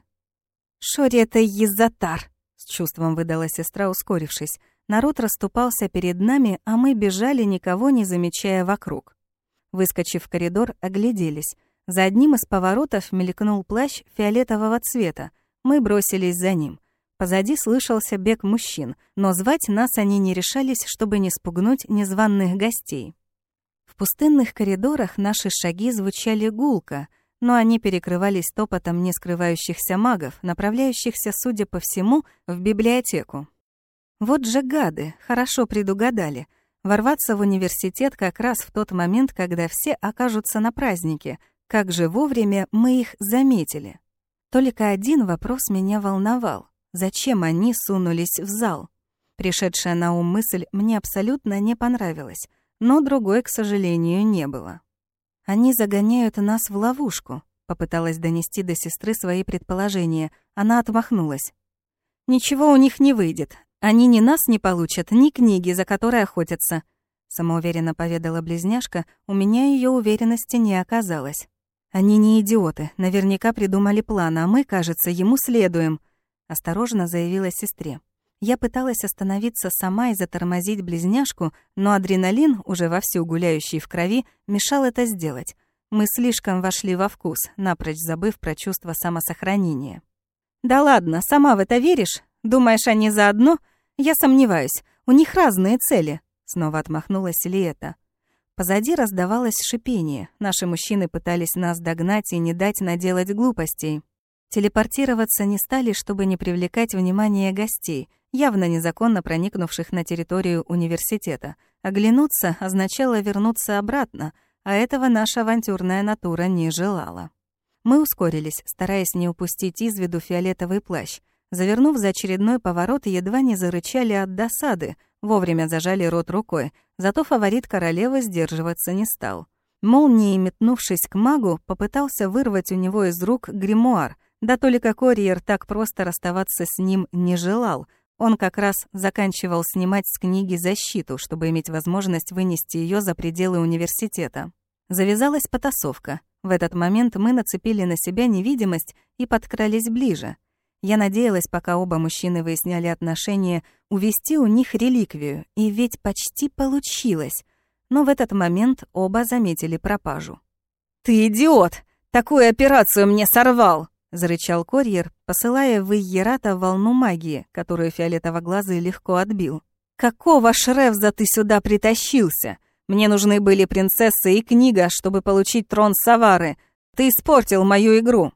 Speaker 1: «Шори это Езатар!» — с чувством выдала сестра, ускорившись. Народ расступался перед нами, а мы бежали, никого не замечая вокруг. Выскочив в коридор, огляделись. За одним из поворотов мелькнул плащ фиолетового цвета. Мы бросились за ним. Позади слышался бег мужчин, но звать нас они не решались, чтобы не спугнуть незваных гостей. В пустынных коридорах наши шаги звучали гулко, но они перекрывались топотом не скрывающихся магов, направляющихся, судя по всему, в библиотеку. Вот же гады, хорошо предугадали. Ворваться в университет как раз в тот момент, когда все окажутся на празднике. Как же вовремя мы их заметили. Только один вопрос меня волновал. Зачем они сунулись в зал? Пришедшая на ум мысль мне абсолютно не понравилась, но другой, к сожалению, не было. «Они загоняют нас в ловушку», — попыталась донести до сестры свои предположения. Она отмахнулась. «Ничего у них не выйдет. Они ни нас не получат, ни книги, за которые охотятся», — самоуверенно поведала близняшка. У меня ее уверенности не оказалось. «Они не идиоты, наверняка придумали план, а мы, кажется, ему следуем», осторожно заявила сестре. Я пыталась остановиться сама и затормозить близняшку, но адреналин, уже вовсю гуляющий в крови, мешал это сделать. Мы слишком вошли во вкус, напрочь забыв про чувство самосохранения. «Да ладно, сама в это веришь? Думаешь, они заодно? Я сомневаюсь. У них разные цели», — снова отмахнулась Лиэта. Позади раздавалось шипение. Наши мужчины пытались нас догнать и не дать наделать глупостей. Телепортироваться не стали, чтобы не привлекать внимание гостей, явно незаконно проникнувших на территорию университета. Оглянуться означало вернуться обратно, а этого наша авантюрная натура не желала. Мы ускорились, стараясь не упустить из виду фиолетовый плащ. Завернув за очередной поворот, едва не зарычали от досады, вовремя зажали рот рукой, зато фаворит королевы сдерживаться не стал. Молнией метнувшись к магу, попытался вырвать у него из рук гримуар — да только Корьер так просто расставаться с ним не желал. Он как раз заканчивал снимать с книги защиту, чтобы иметь возможность вынести ее за пределы университета. Завязалась потасовка. В этот момент мы нацепили на себя невидимость и подкрались ближе. Я надеялась, пока оба мужчины выясняли отношения, увести у них реликвию, и ведь почти получилось. Но в этот момент оба заметили пропажу. «Ты идиот! Такую операцию мне сорвал!» — зарычал курьер, посылая в Иерата волну магии, которую фиолетово-глазый легко отбил. «Какого шревза ты сюда притащился? Мне нужны были принцесса и книга, чтобы получить трон Савары. Ты испортил мою игру».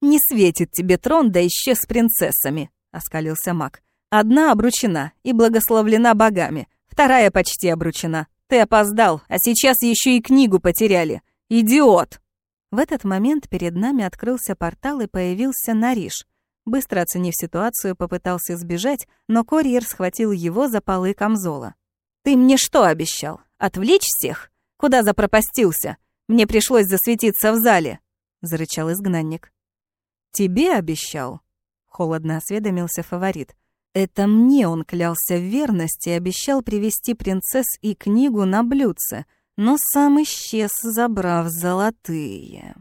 Speaker 1: «Не светит тебе трон, да еще с принцессами», — оскалился маг. «Одна обручена и благословлена богами, вторая почти обручена. Ты опоздал, а сейчас еще и книгу потеряли. Идиот!» В этот момент перед нами открылся портал и появился Нариш. Быстро оценив ситуацию, попытался сбежать, но курьер схватил его за полы камзола. «Ты мне что обещал? Отвлечь всех? Куда запропастился? Мне пришлось засветиться в зале!» — зарычал изгнанник. «Тебе обещал?» — холодно осведомился фаворит. «Это мне он клялся в верности и обещал привести принцесс и книгу на блюдце — но сам исчез, забрав золотые.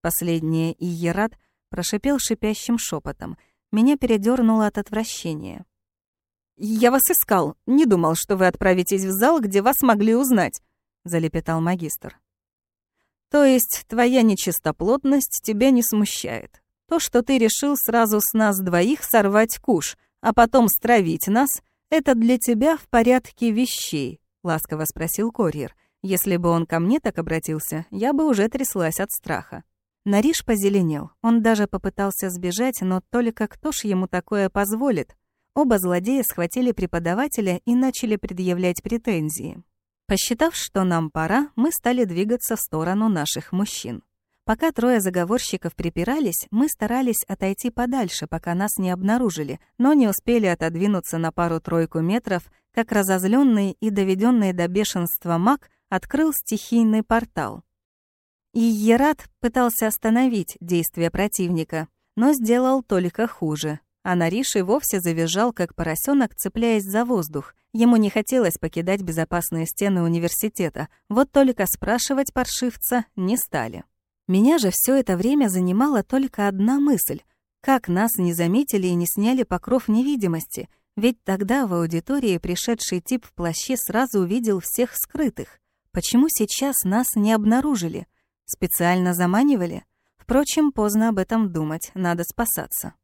Speaker 1: Последнее Иерат прошипел шипящим шепотом. Меня передернуло от отвращения. «Я вас искал. Не думал, что вы отправитесь в зал, где вас могли узнать», — залепетал магистр. «То есть твоя нечистоплотность тебя не смущает. То, что ты решил сразу с нас двоих сорвать куш, а потом стравить нас, это для тебя в порядке вещей», — ласково спросил Корьер. Если бы он ко мне так обратился, я бы уже тряслась от страха. Нариш позеленел. Он даже попытался сбежать, но только кто ж ему такое позволит? Оба злодея схватили преподавателя и начали предъявлять претензии. Посчитав, что нам пора, мы стали двигаться в сторону наших мужчин. Пока трое заговорщиков припирались, мы старались отойти подальше, пока нас не обнаружили, но не успели отодвинуться на пару-тройку метров, как разозленный и доведенный до бешенства маг открыл стихийный портал. И Ерат пытался остановить действия противника, но сделал только хуже. А Нариш и вовсе завизжал, как поросенок, цепляясь за воздух. Ему не хотелось покидать безопасные стены университета, вот только спрашивать паршивца не стали. Меня же все это время занимала только одна мысль. Как нас не заметили и не сняли покров невидимости? Ведь тогда в аудитории пришедший тип в плаще сразу увидел всех скрытых. Почему сейчас нас не обнаружили? Специально заманивали? Впрочем, поздно об этом думать, надо спасаться.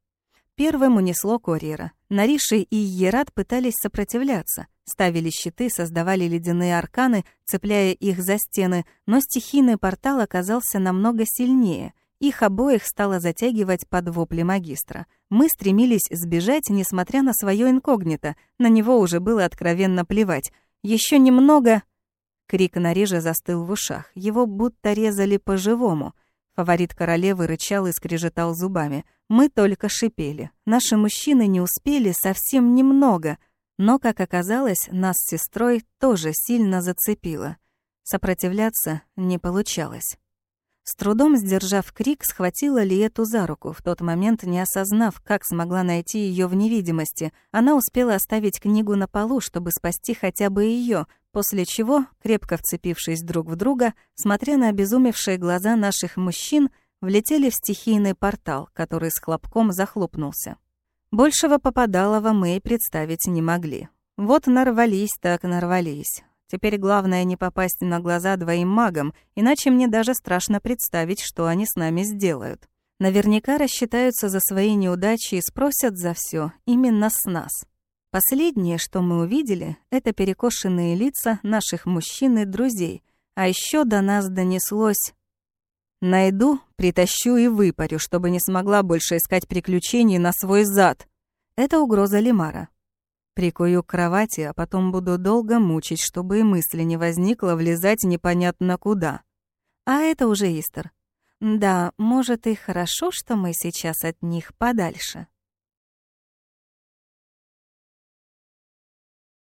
Speaker 1: Первым унесло Корьера. Нариши и Ерат пытались сопротивляться, ставили щиты, создавали ледяные арканы, цепляя их за стены, но стихийный портал оказался намного сильнее. Их обоих стало затягивать под вопли магистра. Мы стремились сбежать, несмотря на свое инкогнито. На него уже было откровенно плевать. Еще немного... Крик Нарижа застыл в ушах. Его будто резали по-живому — Фаворит королевы рычал и скрежетал зубами. Мы только шипели. Наши мужчины не успели совсем немного, но, как оказалось, нас с сестрой тоже сильно зацепило. Сопротивляться не получалось. С трудом сдержав крик, схватила Лиету за руку, в тот момент не осознав, как смогла найти ее в невидимости. Она успела оставить книгу на полу, чтобы спасти хотя бы ее, после чего, крепко вцепившись друг в друга, смотря на обезумевшие глаза наших мужчин, влетели в стихийный портал, который с хлопком захлопнулся. Большего попадалого мы и представить не могли. Вот нарвались так нарвались. Теперь главное не попасть на глаза двоим магам, иначе мне даже страшно представить, что они с нами сделают. Наверняка рассчитаются за свои неудачи и спросят за все именно с нас. Последнее, что мы увидели, это перекошенные лица наших мужчин и друзей, а еще до нас донеслось «Найду, притащу и выпарю, чтобы не смогла больше искать приключений на свой зад». Это угроза Лимара. Прикую к кровати, а потом буду долго мучить, чтобы и мысли не возникло влезать непонятно куда. А это уже Истер. Да, может и хорошо, что мы сейчас от них подальше.